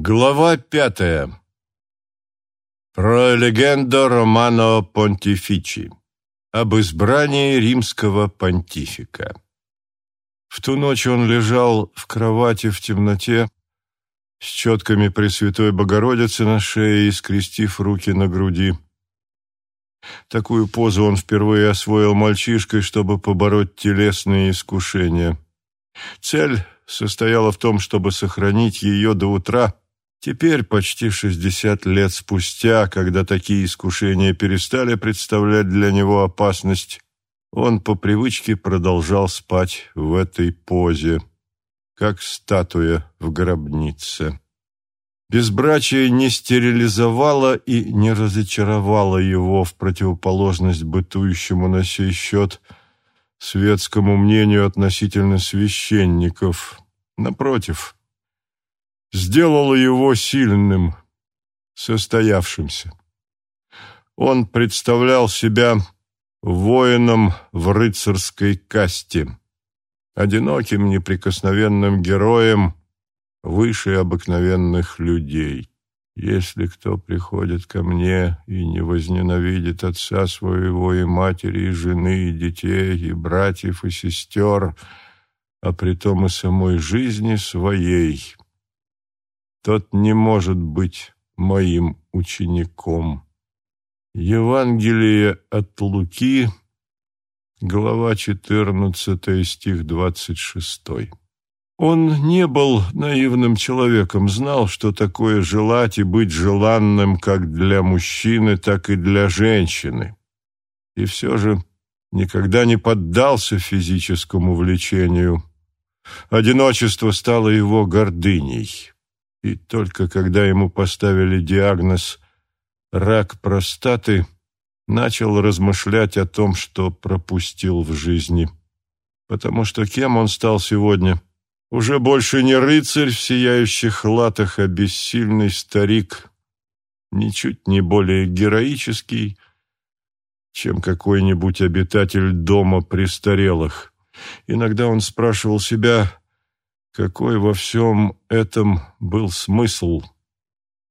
Глава пятая. Про легенду Романо Понтифичи. Об избрании римского понтифика. В ту ночь он лежал в кровати в темноте с четками Пресвятой Богородицы на шее и скрестив руки на груди. Такую позу он впервые освоил мальчишкой, чтобы побороть телесные искушения. Цель состояла в том, чтобы сохранить ее до утра. Теперь, почти шестьдесят лет спустя, когда такие искушения перестали представлять для него опасность, он по привычке продолжал спать в этой позе, как статуя в гробнице. Безбрачие не стерилизовало и не разочаровало его в противоположность бытующему на сей счет – светскому мнению относительно священников. Напротив, сделало его сильным, состоявшимся. Он представлял себя воином в рыцарской касте, одиноким неприкосновенным героем выше обыкновенных людей. Если кто приходит ко мне и не возненавидит отца своего и матери, и жены, и детей, и братьев, и сестер, а притом и самой жизни своей, тот не может быть моим учеником. Евангелие от Луки, глава 14, стих 26. Он не был наивным человеком, знал, что такое желать и быть желанным как для мужчины, так и для женщины. И все же никогда не поддался физическому влечению. Одиночество стало его гордыней. И только когда ему поставили диагноз «рак простаты», начал размышлять о том, что пропустил в жизни. Потому что кем он стал сегодня – уже больше не рыцарь в сияющих латах, а бессильный старик, ничуть не более героический, чем какой-нибудь обитатель дома престарелых. Иногда он спрашивал себя, какой во всем этом был смысл.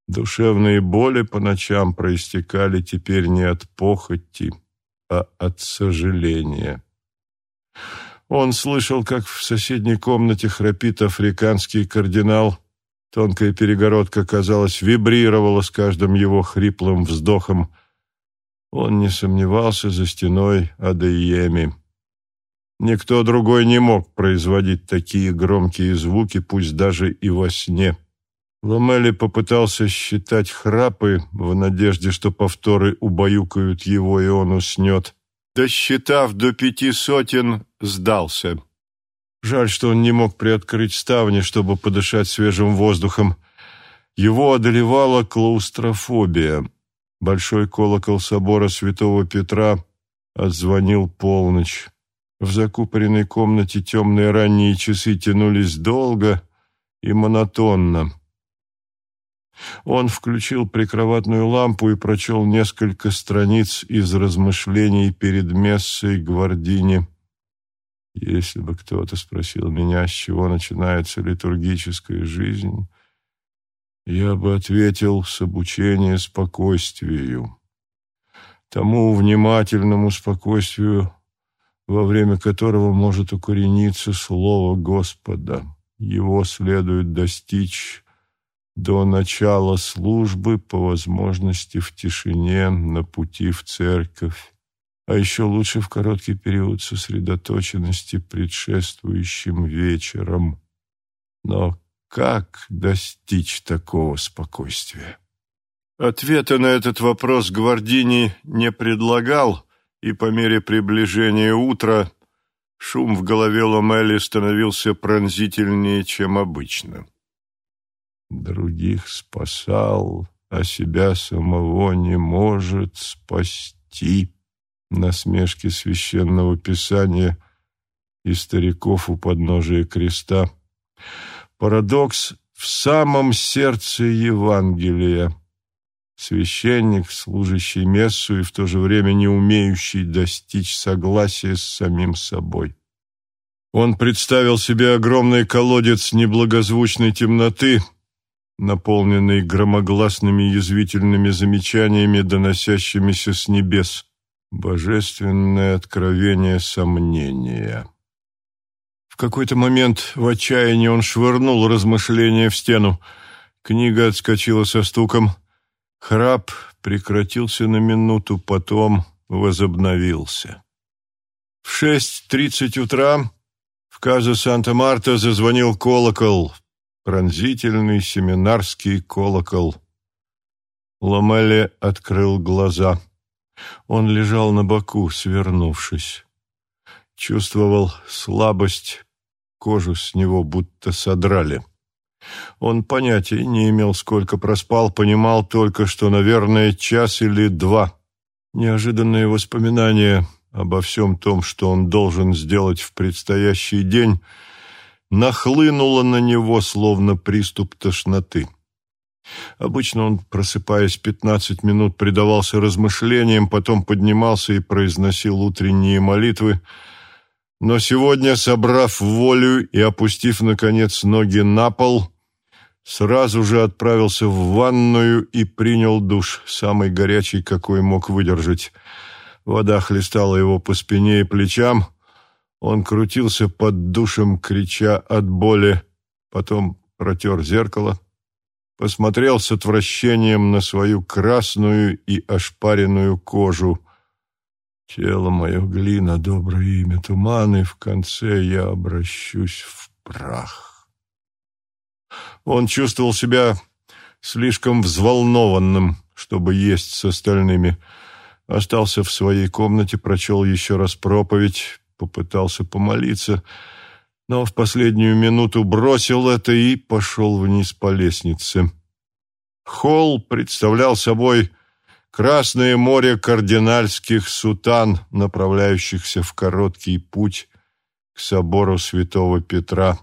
Душевные боли по ночам проистекали теперь не от похоти, а от сожаления. Он слышал, как в соседней комнате храпит африканский кардинал. Тонкая перегородка, казалось, вибрировала с каждым его хриплым вздохом. Он не сомневался за стеной Адееми. Никто другой не мог производить такие громкие звуки, пусть даже и во сне. Ламели попытался считать храпы в надежде, что повторы убаюкают его, и он уснет. Досчитав до пяти сотен, сдался. Жаль, что он не мог приоткрыть ставни, чтобы подышать свежим воздухом. Его одолевала клаустрофобия. Большой колокол собора святого Петра отзвонил полночь. В закупоренной комнате темные ранние часы тянулись долго и монотонно. Он включил прикроватную лампу и прочел несколько страниц из размышлений перед мессой Гвардини. Если бы кто-то спросил меня, с чего начинается литургическая жизнь, я бы ответил с обучения спокойствию. Тому внимательному спокойствию, во время которого может укорениться Слово Господа. Его следует достичь до начала службы, по возможности в тишине, на пути в церковь, а еще лучше в короткий период сосредоточенности предшествующим вечером. Но как достичь такого спокойствия? Ответа на этот вопрос Гвардини не предлагал, и по мере приближения утра шум в голове Ломели становился пронзительнее, чем обычно других спасал, а себя самого не может спасти. Насмешки священного писания и стариков у подножия креста. Парадокс в самом сердце Евангелия. Священник, служащий мессу и в то же время не умеющий достичь согласия с самим собой. Он представил себе огромный колодец неблагозвучной темноты — наполненный громогласными язвительными замечаниями, доносящимися с небес. Божественное откровение сомнения. В какой-то момент в отчаянии он швырнул размышления в стену. Книга отскочила со стуком. Храп прекратился на минуту, потом возобновился. В шесть тридцать утра в Каза Санта-Марта зазвонил колокол, пронзительный семинарский колокол. Ламеле открыл глаза. Он лежал на боку, свернувшись. Чувствовал слабость, кожу с него будто содрали. Он понятия не имел, сколько проспал, понимал только, что, наверное, час или два. Неожиданные воспоминания обо всем том, что он должен сделать в предстоящий день, нахлынуло на него, словно приступ тошноты. Обычно он, просыпаясь пятнадцать минут, предавался размышлениям, потом поднимался и произносил утренние молитвы, но сегодня, собрав волю и опустив, наконец, ноги на пол, сразу же отправился в ванную и принял душ, самый горячий, какой мог выдержать. Вода хлестала его по спине и плечам. Он крутился под душем, крича от боли, потом протер зеркало, посмотрел с отвращением на свою красную и ошпаренную кожу. Тело мое глина, доброе имя, туман, и в конце я обращусь в прах. Он чувствовал себя слишком взволнованным, чтобы есть с остальными. Остался в своей комнате, прочел еще раз проповедь, попытался помолиться, но в последнюю минуту бросил это и пошел вниз по лестнице. Холл представлял собой Красное море кардинальских сутан, направляющихся в короткий путь к собору святого Петра.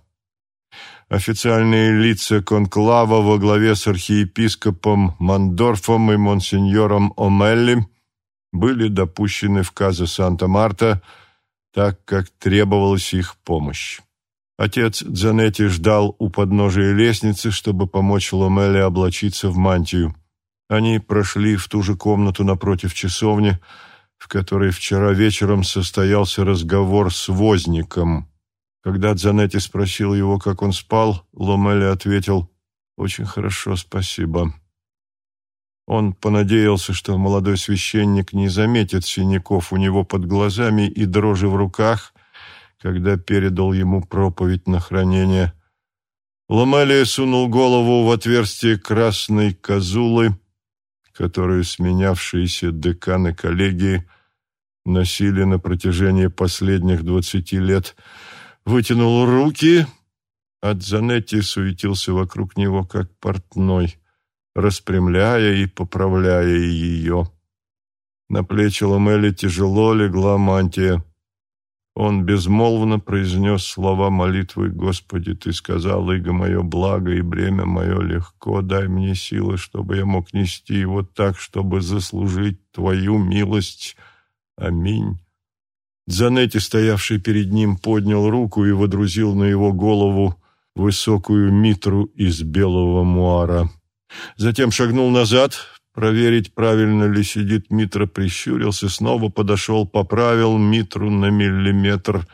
Официальные лица конклава во главе с архиепископом Мандорфом и монсеньором Омелли были допущены в Каза Санта-Марта, так как требовалась их помощь. Отец Дзанетти ждал у подножия лестницы, чтобы помочь Ломеле облачиться в мантию. Они прошли в ту же комнату напротив часовни, в которой вчера вечером состоялся разговор с возником. Когда Дзанетти спросил его, как он спал, Ломели ответил «Очень хорошо, спасибо». Он понадеялся, что молодой священник не заметит синяков у него под глазами и дрожи в руках, когда передал ему проповедь на хранение. Ломелия сунул голову в отверстие красной козулы которую сменявшиеся деканы коллегии носили на протяжении последних двадцати лет, вытянул руки, а Дзанетти суетился вокруг него, как портной, распрямляя и поправляя ее. На плечи Ламели тяжело легла мантия. Он безмолвно произнес слова молитвы «Господи, Ты сказал, иго мое благо и бремя мое легко, дай мне силы, чтобы я мог нести его так, чтобы заслужить Твою милость. Аминь». Дзанетти, стоявший перед ним, поднял руку и водрузил на его голову высокую митру из белого муара. Затем шагнул назад, Проверить, правильно ли сидит Митра, прищурился, снова подошел, поправил Митру на миллиметр,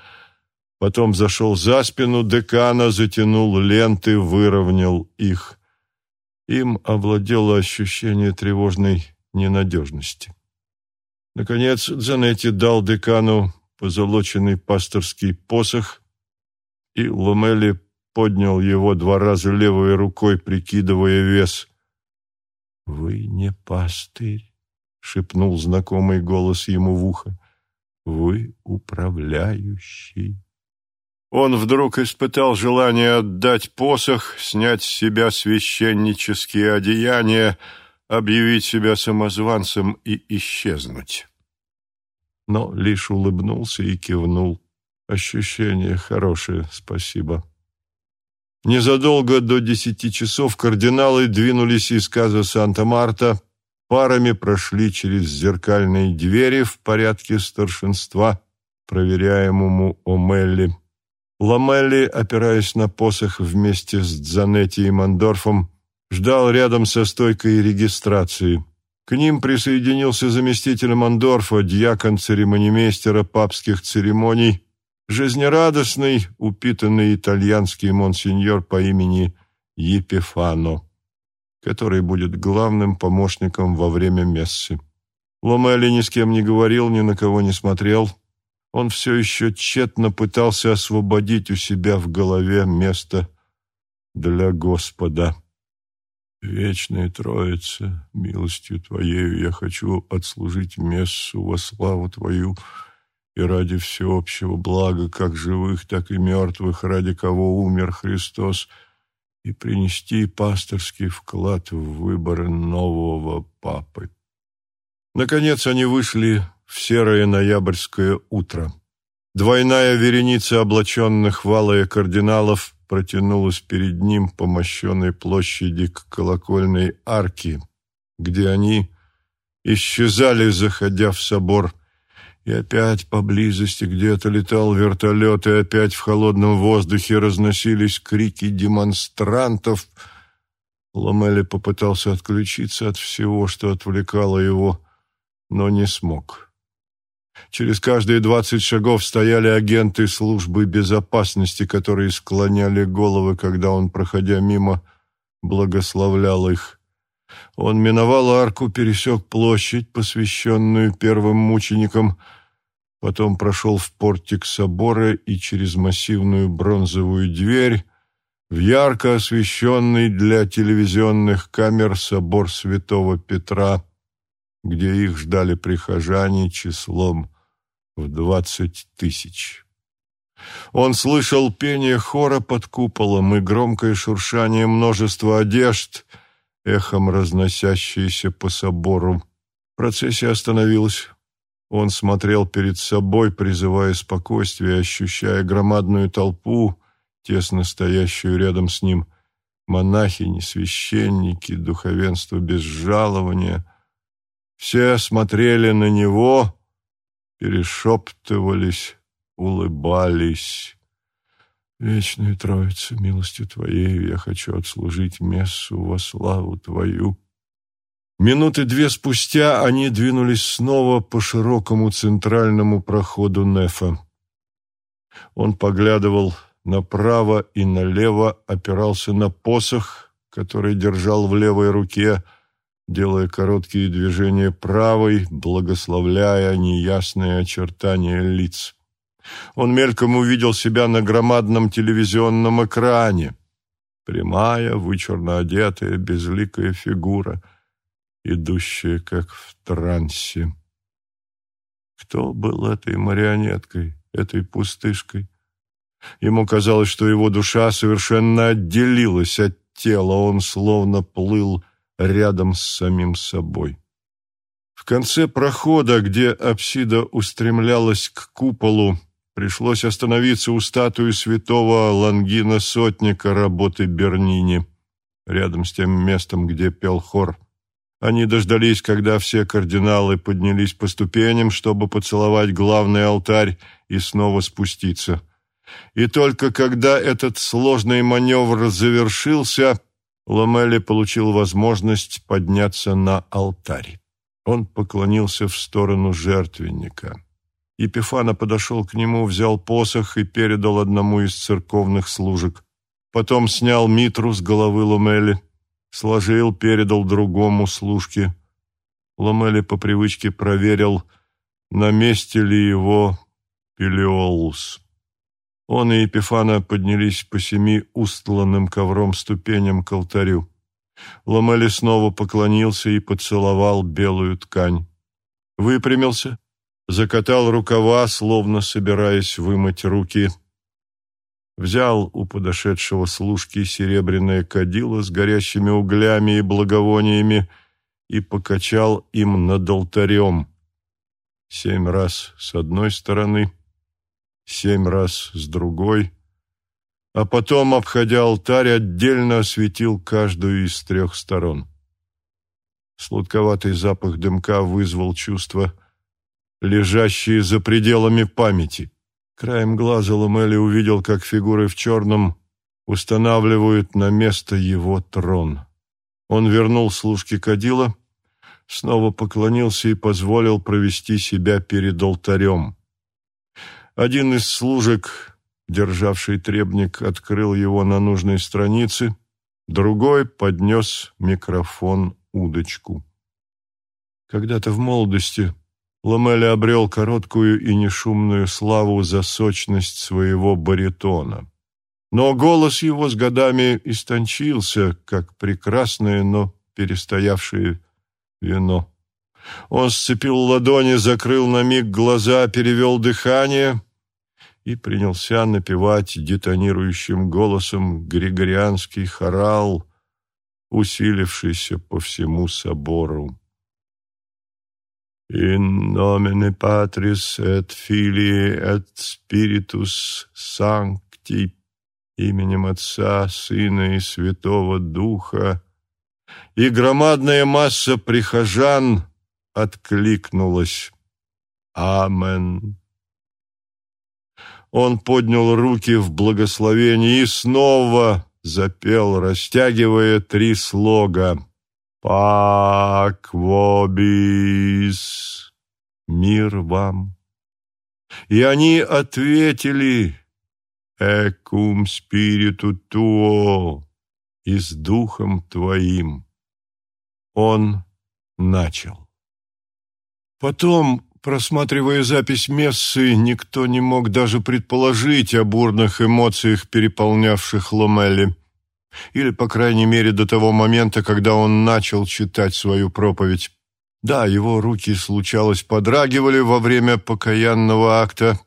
потом зашел за спину декана, затянул ленты, выровнял их. Им овладело ощущение тревожной ненадежности. Наконец Дзанетти дал декану позолоченный пасторский посох, и Ломели поднял его два раза левой рукой, прикидывая вес. «Вы не пастырь», — шепнул знакомый голос ему в ухо. «Вы управляющий». Он вдруг испытал желание отдать посох, снять с себя священнические одеяния, объявить себя самозванцем и исчезнуть. Но лишь улыбнулся и кивнул. Ощущение хорошее, спасибо. Незадолго до десяти часов кардиналы двинулись из Каза Санта-Марта, парами прошли через зеркальные двери в порядке старшинства, проверяемому Омелли. Ламелли, опираясь на посох вместе с Дзанетти и Мандорфом, ждал рядом со стойкой регистрации. К ним присоединился заместитель Мандорфа, дьякон-церемонимейстера папских церемоний, жизнерадостный, упитанный итальянский монсеньор по имени Епифано, который будет главным помощником во время мессы. Ломели ни с кем не говорил, ни на кого не смотрел. Он все еще тщетно пытался освободить у себя в голове место для Господа. Вечная Троица, милостью Твоею я хочу отслужить мессу во славу Твою и ради всеобщего блага, как живых, так и мертвых, ради кого умер Христос, и принести пасторский вклад в выборы нового папы. Наконец они вышли в серое ноябрьское утро. Двойная вереница облаченных валая кардиналов протянулась перед ним по мощенной площади к колокольной арке, где они исчезали, заходя в собор, и опять поблизости где-то летал вертолет, и опять в холодном воздухе разносились крики демонстрантов. Ломели попытался отключиться от всего, что отвлекало его, но не смог. Через каждые двадцать шагов стояли агенты службы безопасности, которые склоняли головы, когда он, проходя мимо, благословлял их. Он миновал арку, пересек площадь, посвященную первым мученикам, потом прошел в портик собора и через массивную бронзовую дверь в ярко освещенный для телевизионных камер собор святого Петра, где их ждали прихожане числом в двадцать тысяч. Он слышал пение хора под куполом и громкое шуршание множества одежд, эхом разносящиеся по собору. Процессия остановилась. Он смотрел перед собой, призывая спокойствие, ощущая громадную толпу, тесно стоящую рядом с ним, монахини, священники, духовенство без жалования. Все смотрели на него, перешептывались, улыбались. Вечная Троица, милостью Твоей я хочу отслужить мессу во славу Твою. Минуты две спустя они двинулись снова по широкому центральному проходу Нефа. Он поглядывал направо и налево, опирался на посох, который держал в левой руке, делая короткие движения правой, благословляя неясные очертания лиц. Он мельком увидел себя на громадном телевизионном экране. Прямая, вычурно одетая, безликая фигура, идущая как в трансе. Кто был этой марионеткой, этой пустышкой? Ему казалось, что его душа совершенно отделилась от тела, он словно плыл рядом с самим собой. В конце прохода, где апсида устремлялась к куполу, пришлось остановиться у статуи святого Лангина Сотника работы Бернини, рядом с тем местом, где пел хор. Они дождались, когда все кардиналы поднялись по ступеням, чтобы поцеловать главный алтарь и снова спуститься. И только когда этот сложный маневр завершился, Ломели получил возможность подняться на алтарь. Он поклонился в сторону жертвенника. Епифана подошел к нему, взял посох и передал одному из церковных служек. Потом снял митру с головы Ломели, сложил, передал другому служке. Ломели по привычке проверил, на месте ли его пелиолус. Он и Епифана поднялись по семи устланным ковром ступеням к алтарю. Ломели снова поклонился и поцеловал белую ткань. Выпрямился, закатал рукава, словно собираясь вымыть руки. Взял у подошедшего служки серебряное кадило с горящими углями и благовониями и покачал им над алтарем. Семь раз с одной стороны — семь раз с другой, а потом, обходя алтарь, отдельно осветил каждую из трех сторон. Сладковатый запах дымка вызвал чувства, лежащие за пределами памяти. Краем глаза Ламели увидел, как фигуры в черном устанавливают на место его трон. Он вернул служке кадила, снова поклонился и позволил провести себя перед алтарем. Один из служек, державший требник, открыл его на нужной странице, другой поднес микрофон удочку. Когда-то в молодости Ламелли обрел короткую и нешумную славу за сочность своего баритона. Но голос его с годами истончился, как прекрасное, но перестоявшее вино. Он сцепил ладони, закрыл на миг глаза, перевел дыхание и принялся напевать детонирующим голосом григорианский хорал, усилившийся по всему собору. In nomine Patris et Filii et Spiritus Sancti именем Отца, Сына и Святого Духа, и громадная масса прихожан откликнулась «Амен». Он поднял руки в благословении и снова запел, растягивая три слога «Пак вобис» «Мир вам». И они ответили «Экум спириту туо» и с духом твоим. Он начал. Потом, просматривая запись мессы, никто не мог даже предположить о бурных эмоциях, переполнявших Ломели. Или, по крайней мере, до того момента, когда он начал читать свою проповедь. Да, его руки, случалось, подрагивали во время покаянного акта,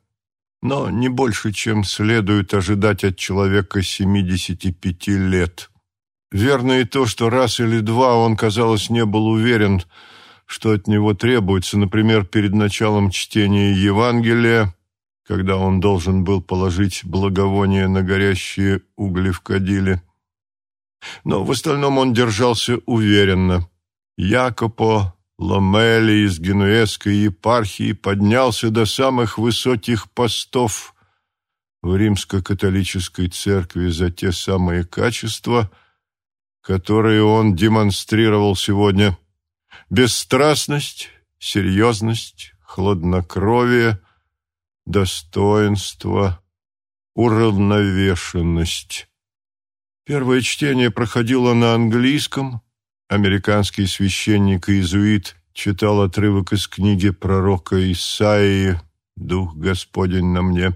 но не больше, чем следует ожидать от человека 75 лет. Верно и то, что раз или два он, казалось, не был уверен, что от него требуется, например, перед началом чтения Евангелия, когда он должен был положить благовоние на горящие угли в кадиле. Но в остальном он держался уверенно. Якопо Ломели из генуэзской епархии поднялся до самых высоких постов в римско-католической церкви за те самые качества, которые он демонстрировал сегодня. Бесстрастность, серьезность, хладнокровие, достоинство, уравновешенность. Первое чтение проходило на английском, американский священник и иезуит читал отрывок из книги пророка Исаии «Дух Господень на мне».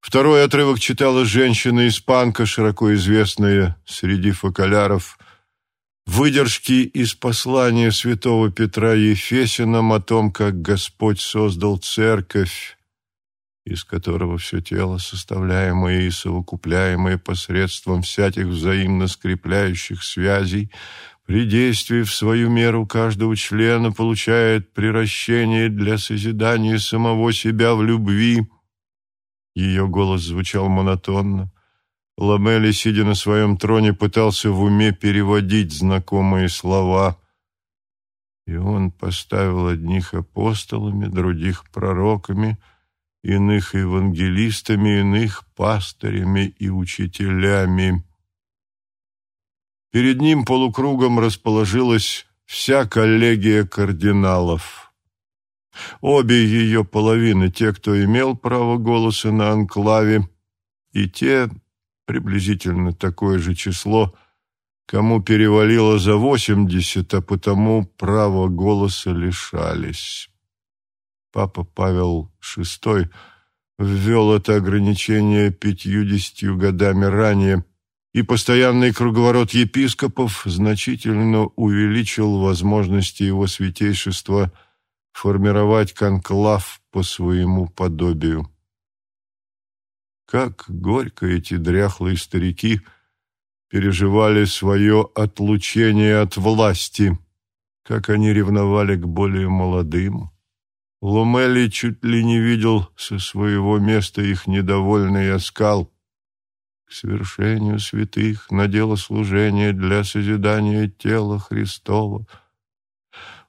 Второй отрывок читала женщина-испанка, широко известная среди фоколяров. Выдержки из послания святого Петра Ефесином о том, как Господь создал церковь, из которого все тело, составляемое и совокупляемое посредством всяких взаимно скрепляющих связей, при действии в свою меру каждого члена получает приращение для созидания самого себя в любви. Ее голос звучал монотонно. Ламели, сидя на своем троне, пытался в уме переводить знакомые слова. И он поставил одних апостолами, других пророками, иных евангелистами, иных пастырями и учителями. Перед ним полукругом расположилась вся коллегия кардиналов. Обе ее половины, те, кто имел право голоса на анклаве, и те, приблизительно такое же число, кому перевалило за восемьдесят, а потому права голоса лишались. Папа Павел VI ввел это ограничение пятьюдесятью годами ранее, и постоянный круговорот епископов значительно увеличил возможности его святейшества формировать конклав по своему подобию. Как горько эти дряхлые старики переживали свое отлучение от власти, как они ревновали к более молодым. Ломели чуть ли не видел со своего места их недовольный оскал – к свершению святых на дело служения для созидания тела Христова.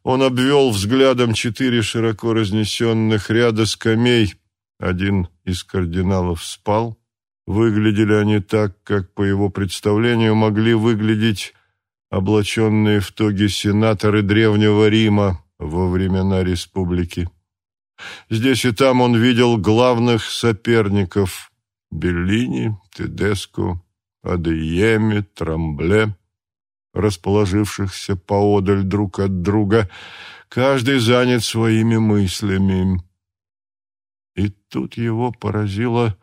Он обвел взглядом четыре широко разнесенных ряда скамей. Один из кардиналов спал. Выглядели они так, как, по его представлению, могли выглядеть облаченные в тоги сенаторы Древнего Рима во времена республики. Здесь и там он видел главных соперников Беллини, Тедеско, Адееми, Трамбле, расположившихся поодаль друг от друга, каждый занят своими мыслями. И тут его поразило,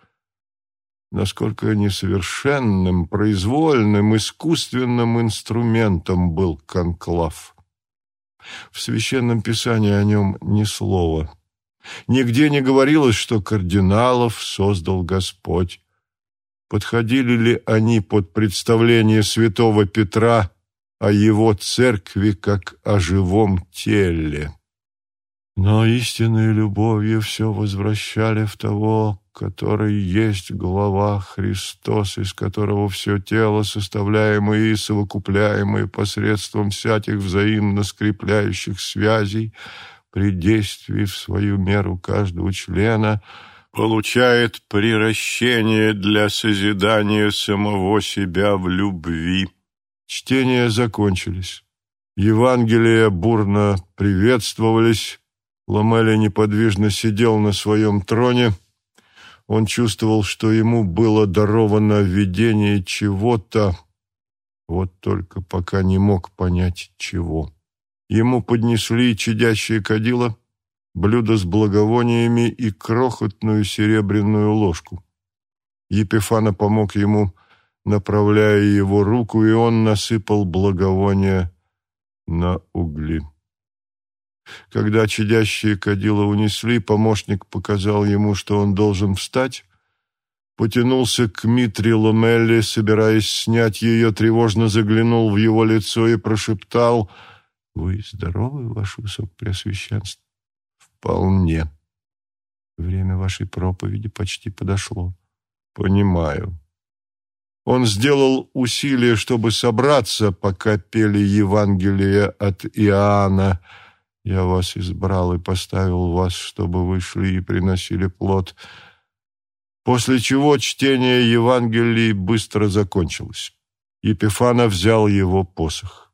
насколько несовершенным, произвольным, искусственным инструментом был конклав. В Священном Писании о нем ни слова. Нигде не говорилось, что кардиналов создал Господь. Подходили ли они под представление святого Петра о его церкви как о живом теле? Но истинной любовью все возвращали в того, который есть глава Христос, из которого все тело, составляемое и совокупляемое посредством всяких взаимно скрепляющих связей, при действии в свою меру каждого члена, получает приращение для созидания самого себя в любви. Чтения закончились. Евангелия бурно приветствовались. Ламеля неподвижно сидел на своем троне, он чувствовал, что ему было даровано видение чего-то, вот только пока не мог понять, чего. Ему поднесли чадящее кадило, блюдо с благовониями и крохотную серебряную ложку. Епифана помог ему, направляя его руку, и он насыпал благовония на угли. Когда чадящие кадила унесли, помощник показал ему, что он должен встать, потянулся к Митре Ломелли, собираясь снять ее, тревожно заглянул в его лицо и прошептал «Вы здоровы, ваше высокопреосвященство?» «Вполне. Время вашей проповеди почти подошло». «Понимаю». Он сделал усилие, чтобы собраться, пока пели Евангелие от Иоанна – я вас избрал и поставил вас, чтобы вы шли и приносили плод. После чего чтение Евангелий быстро закончилось. Епифана взял его посох.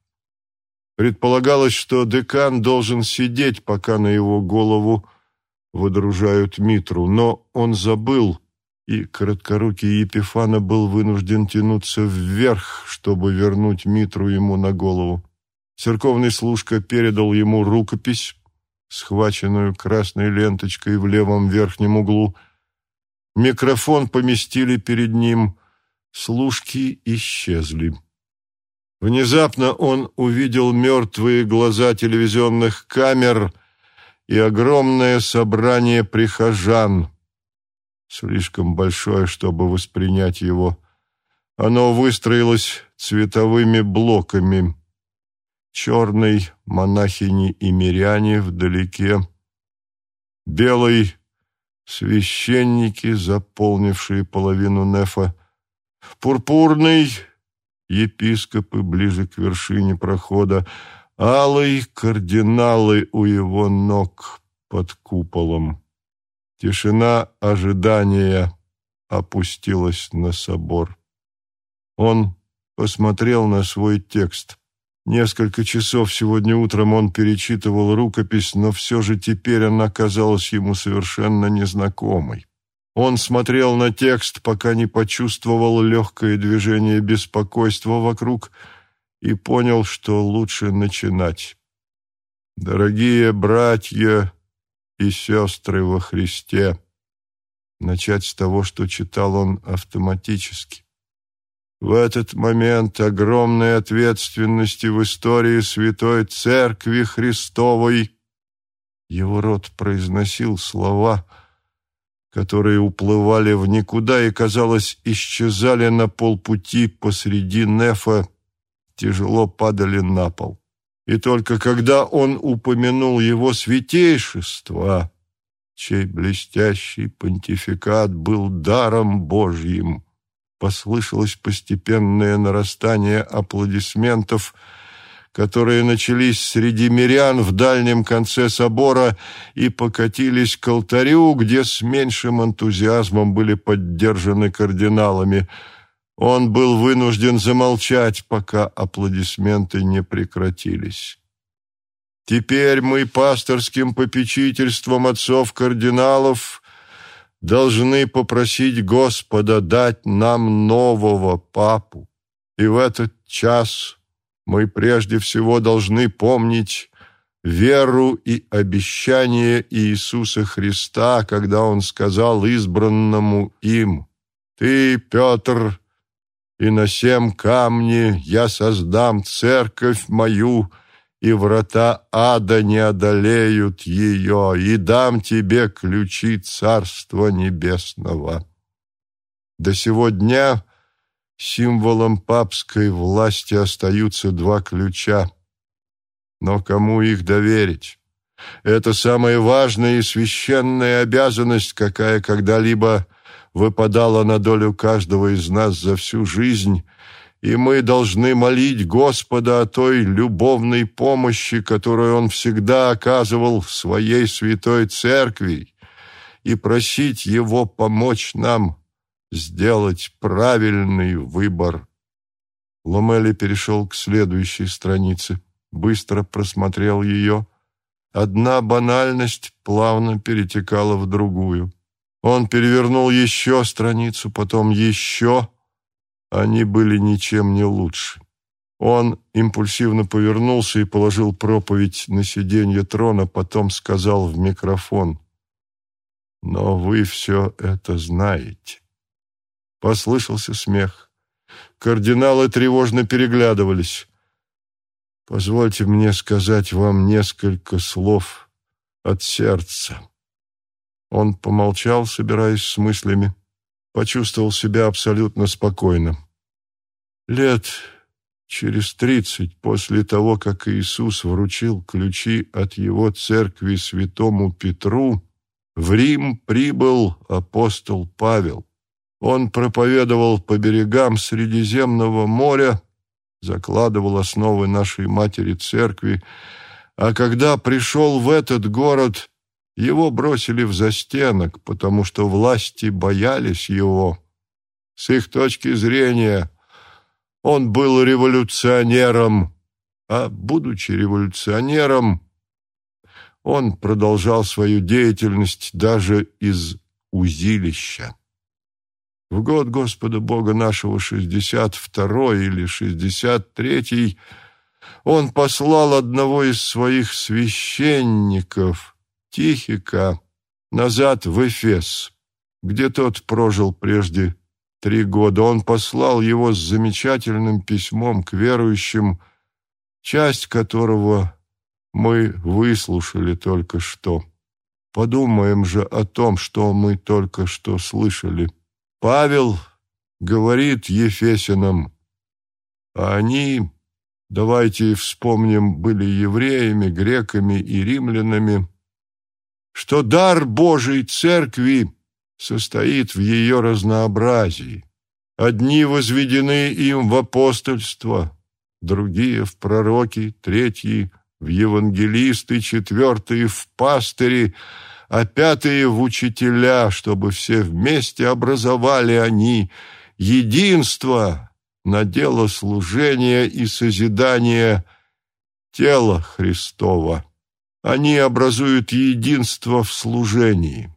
Предполагалось, что декан должен сидеть, пока на его голову выдружают митру, но он забыл, и короткорукий Епифана был вынужден тянуться вверх, чтобы вернуть митру ему на голову. Церковный служка передал ему рукопись, схваченную красной ленточкой в левом верхнем углу. Микрофон поместили перед ним, служки исчезли. Внезапно он увидел мертвые глаза телевизионных камер и огромное собрание прихожан, слишком большое, чтобы воспринять его. Оно выстроилось цветовыми блоками черной монахини и миряне вдалеке, белой священники, заполнившие половину нефа, пурпурный епископы ближе к вершине прохода, алый кардиналы у его ног под куполом. Тишина ожидания опустилась на собор. Он посмотрел на свой текст. Несколько часов сегодня утром он перечитывал рукопись, но все же теперь она казалась ему совершенно незнакомой. Он смотрел на текст, пока не почувствовал легкое движение беспокойства вокруг и понял, что лучше начинать. «Дорогие братья и сестры во Христе!» Начать с того, что читал он автоматически. В этот момент огромной ответственности в истории Святой Церкви Христовой его рот произносил слова, которые уплывали в никуда и, казалось, исчезали на полпути посреди нефа, тяжело падали на пол. И только когда он упомянул его святейшество, чей блестящий понтификат был даром Божьим, послышалось постепенное нарастание аплодисментов, которые начались среди мирян в дальнем конце собора и покатились к алтарю, где с меньшим энтузиазмом были поддержаны кардиналами. Он был вынужден замолчать, пока аплодисменты не прекратились. Теперь мы пасторским попечительством отцов-кардиналов должны попросить Господа дать нам нового папу. И в этот час мы прежде всего должны помнить веру и обещание Иисуса Христа, когда Он сказал избранному им, «Ты, Петр, и на семь камни я создам церковь мою, и врата ада не одолеют ее, и дам тебе ключи Царства Небесного». До сего дня символом папской власти остаются два ключа – но кому их доверить? Это самая важная и священная обязанность, какая когда-либо выпадала на долю каждого из нас за всю жизнь, и мы должны молить Господа о той любовной помощи, которую Он всегда оказывал своей святой церкви, и просить Его помочь нам сделать правильный выбор. Ломели перешел к следующей странице быстро просмотрел ее. Одна банальность плавно перетекала в другую. Он перевернул еще страницу, потом еще. Они были ничем не лучше. Он импульсивно повернулся и положил проповедь на сиденье трона, потом сказал в микрофон. «Но вы все это знаете». Послышался смех. Кардиналы тревожно переглядывались. Позвольте мне сказать вам несколько слов от сердца. Он помолчал, собираясь с мыслями, почувствовал себя абсолютно спокойно. Лет через тридцать после того, как Иисус вручил ключи от его церкви святому Петру, в Рим прибыл апостол Павел. Он проповедовал по берегам Средиземного моря, закладывал основы нашей матери церкви, а когда пришел в этот город, его бросили в застенок, потому что власти боялись его. С их точки зрения он был революционером, а, будучи революционером, он продолжал свою деятельность даже из узилища. В год Господа Бога нашего шестьдесят второй или шестьдесят третий он послал одного из своих священников, Тихика, назад в Эфес, где тот прожил прежде три года. Он послал его с замечательным письмом к верующим, часть которого мы выслушали только что. Подумаем же о том, что мы только что слышали. Павел говорит Ефесянам, а они, давайте вспомним, были евреями, греками и римлянами, что дар Божий Церкви состоит в ее разнообразии. Одни возведены им в апостольство, другие в пророки, третьи в евангелисты, четвертые в пастыри – а пятые в учителя, чтобы все вместе образовали они единство на дело служения и созидания тела Христова. Они образуют единство в служении.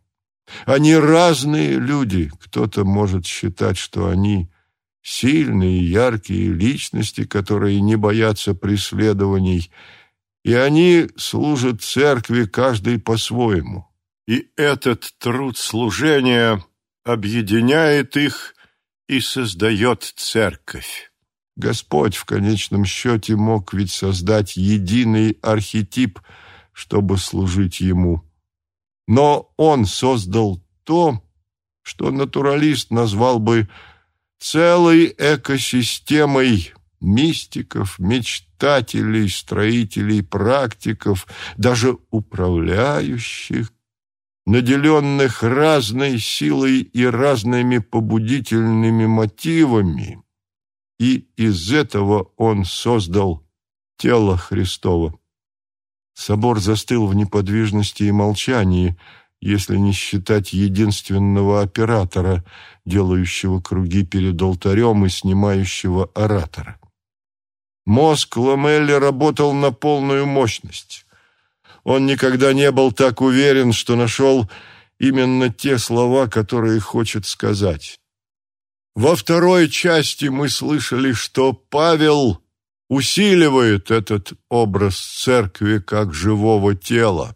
Они разные люди. Кто-то может считать, что они сильные, яркие личности, которые не боятся преследований, и они служат церкви каждый по-своему. И этот труд служения объединяет их и создает церковь. Господь в конечном счете мог ведь создать единый архетип, чтобы служить Ему. Но Он создал то, что натуралист назвал бы целой экосистемой мистиков, мечтателей, строителей, практиков, даже управляющих, наделенных разной силой и разными побудительными мотивами, и из этого он создал тело Христово. Собор застыл в неподвижности и молчании, если не считать единственного оператора, делающего круги перед алтарем и снимающего оратора. Мозг Ломелли работал на полную мощность. Он никогда не был так уверен, что нашел именно те слова, которые хочет сказать. Во второй части мы слышали, что Павел усиливает этот образ церкви как живого тела.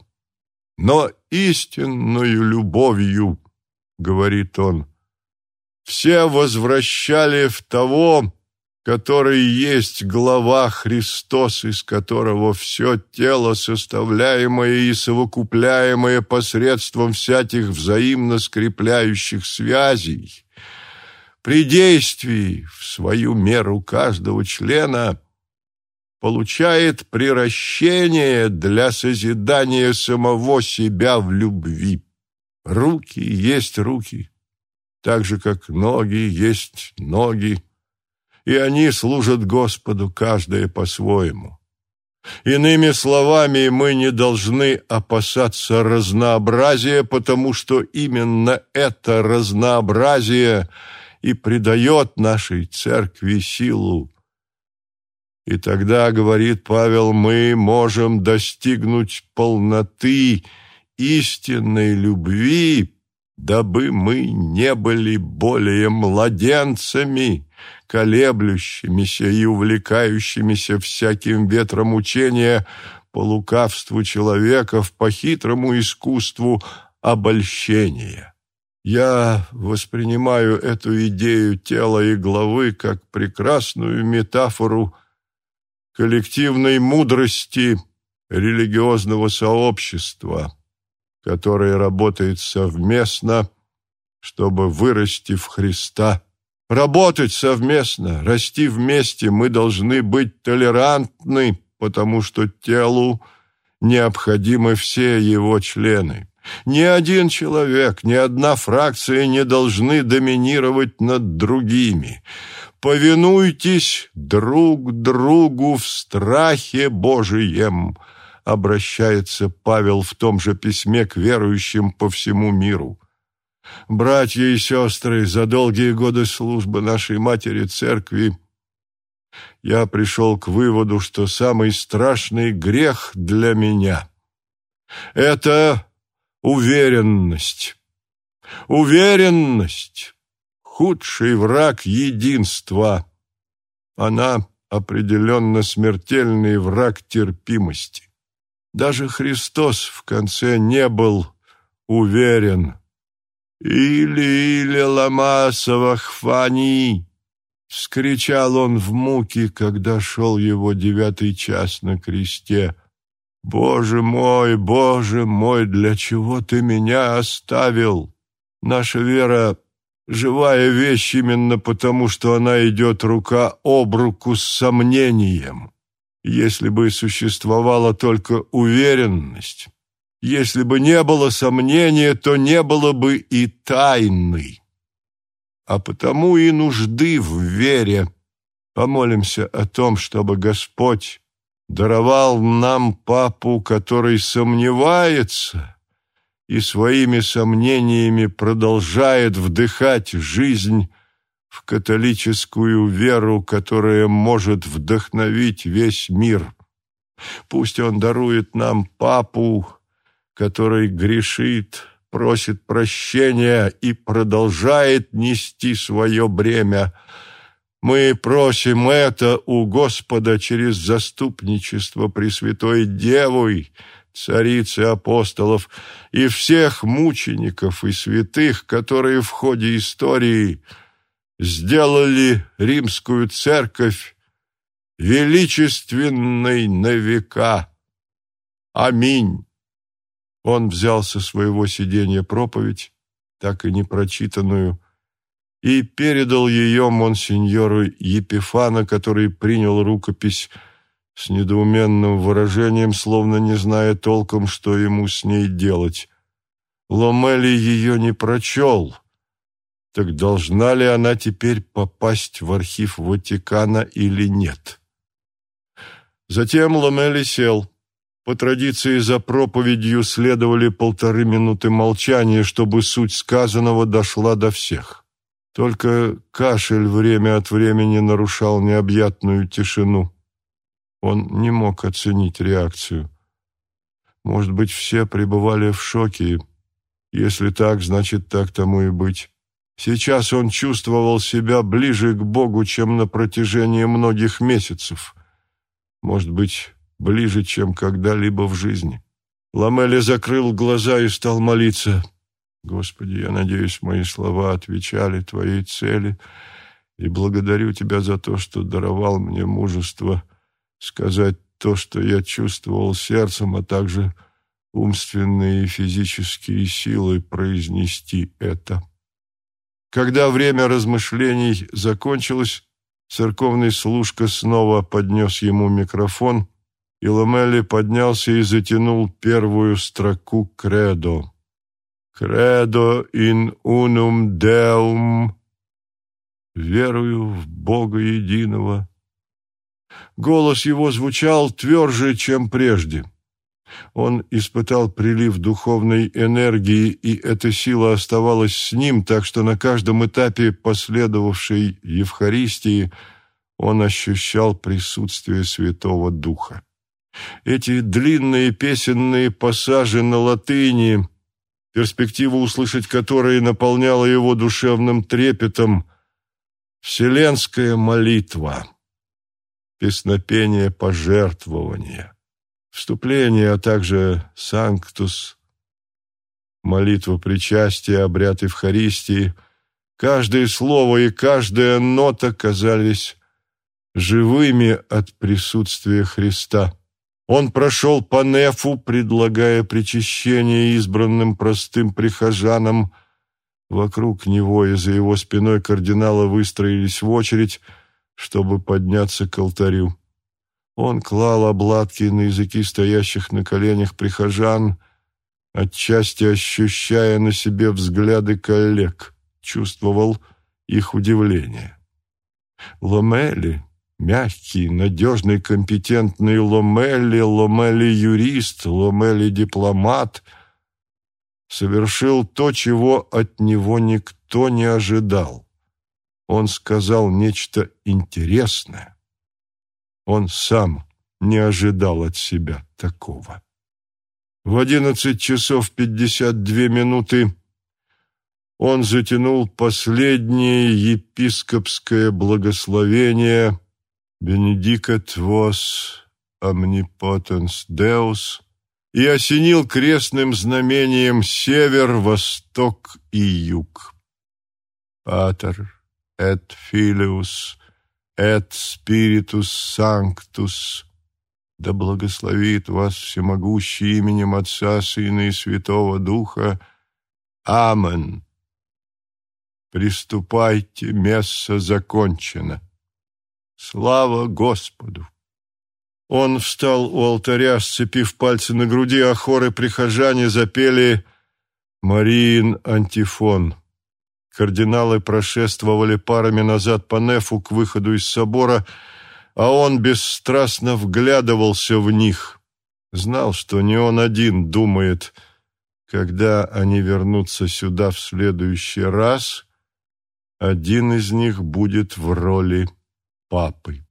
Но истинную любовью, говорит он, все возвращали в того, который есть глава Христос, из которого все тело, составляемое и совокупляемое посредством всяких взаимно скрепляющих связей, при действии в свою меру каждого члена получает приращение для созидания самого себя в любви. Руки есть руки, так же, как ноги есть ноги, и они служат Господу, каждое по-своему. Иными словами, мы не должны опасаться разнообразия, потому что именно это разнообразие и придает нашей церкви силу. И тогда, говорит Павел, мы можем достигнуть полноты истинной любви, дабы мы не были более младенцами, колеблющимися и увлекающимися всяким ветром учения по лукавству человеков, по хитрому искусству обольщения. Я воспринимаю эту идею тела и главы как прекрасную метафору коллективной мудрости религиозного сообщества, которое работает совместно, чтобы вырасти в Христа. Работать совместно, расти вместе мы должны быть толерантны, потому что телу необходимы все его члены. Ни один человек, ни одна фракция не должны доминировать над другими. Повинуйтесь друг другу в страхе Божием, обращается Павел в том же письме к верующим по всему миру. Братья и сестры, за долгие годы службы нашей матери церкви я пришел к выводу, что самый страшный грех для меня — это уверенность. Уверенность — худший враг единства. Она определенно смертельный враг терпимости. Даже Христос в конце не был уверен. «Или, или ламасова хвани!» — вскричал он в муке, когда шел его девятый час на кресте — «Боже мой, Боже мой, для чего ты меня оставил?» Наша вера — живая вещь именно потому, что она идет рука об руку с сомнением. Если бы существовала только уверенность, если бы не было сомнения, то не было бы и тайны. А потому и нужды в вере. Помолимся о том, чтобы Господь даровал нам папу, который сомневается и своими сомнениями продолжает вдыхать жизнь в католическую веру, которая может вдохновить весь мир. Пусть он дарует нам папу, который грешит, просит прощения и продолжает нести свое бремя – мы просим это у Господа через заступничество Пресвятой Девой, Царицы апостолов и всех мучеников и святых, которые в ходе истории сделали римскую церковь величественной на века. Аминь. Он взял со своего сиденья проповедь, так и не прочитанную, и передал ее монсеньору Епифана, который принял рукопись с недоуменным выражением, словно не зная толком, что ему с ней делать. Ломели ее не прочел. Так должна ли она теперь попасть в архив Ватикана или нет? Затем Ломели сел. По традиции за проповедью следовали полторы минуты молчания, чтобы суть сказанного дошла до всех. Только кашель время от времени нарушал необъятную тишину. Он не мог оценить реакцию. Может быть, все пребывали в шоке. Если так, значит, так тому и быть. Сейчас он чувствовал себя ближе к Богу, чем на протяжении многих месяцев. Может быть, ближе, чем когда-либо в жизни. Ламели закрыл глаза и стал молиться. «Господи, я надеюсь, мои слова отвечали Твоей цели, и благодарю Тебя за то, что даровал мне мужество сказать то, что я чувствовал сердцем, а также умственные и физические силы произнести это». Когда время размышлений закончилось, церковный служка снова поднес ему микрофон, и Ломели поднялся и затянул первую строку «Кредо». «Кредо ин унум деум» «Верую в Бога единого». Голос его звучал тверже, чем прежде. Он испытал прилив духовной энергии, и эта сила оставалась с ним, так что на каждом этапе последовавшей Евхаристии он ощущал присутствие Святого Духа. Эти длинные песенные пассажи на латыни, перспектива услышать которые наполняла его душевным трепетом, вселенская молитва, песнопение пожертвования вступление, а также санктус, молитва причастия, обряд Евхаристии, каждое слово и каждая нота казались живыми от присутствия Христа. Он прошел по нефу, предлагая причащение избранным простым прихожанам. Вокруг него и за его спиной кардиналы выстроились в очередь, чтобы подняться к алтарю. Он клал обладки на языки стоящих на коленях прихожан, отчасти ощущая на себе взгляды коллег, чувствовал их удивление. Ломели, мягкий, надежный, компетентный Ломели, Ломели-юрист, Ломели-дипломат, совершил то, чего от него никто не ожидал. Он сказал нечто интересное, он сам не ожидал от себя такого. В одиннадцать часов пятьдесят две минуты он затянул последнее епископское благословение «Benedicat vos omnipotens Deus» и осенил крестным знамением север, восток и юг. «Патер et Filius et Spiritus Sanctus, да благословит вас всемогущий именем Отца, Сына и Святого Духа. Амен. Приступайте, месса закончено. Слава Господу! Он встал у алтаря, сцепив пальцы на груди, а хоры прихожане запели «Мариин антифон». Кардиналы прошествовали парами назад по нефу к выходу из собора, а он бесстрастно вглядывался в них. Знал, что не он один думает, когда они вернутся сюда в следующий раз, один из них будет в роли папы.